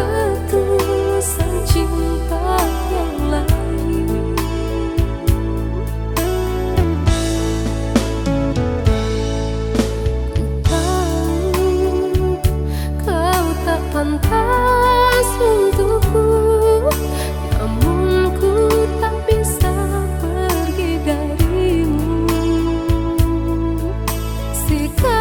ketulusan cinta yang lain. Ku tahu kau tak pantas untukku Namun ku tak bisa pergi darimu. Sikap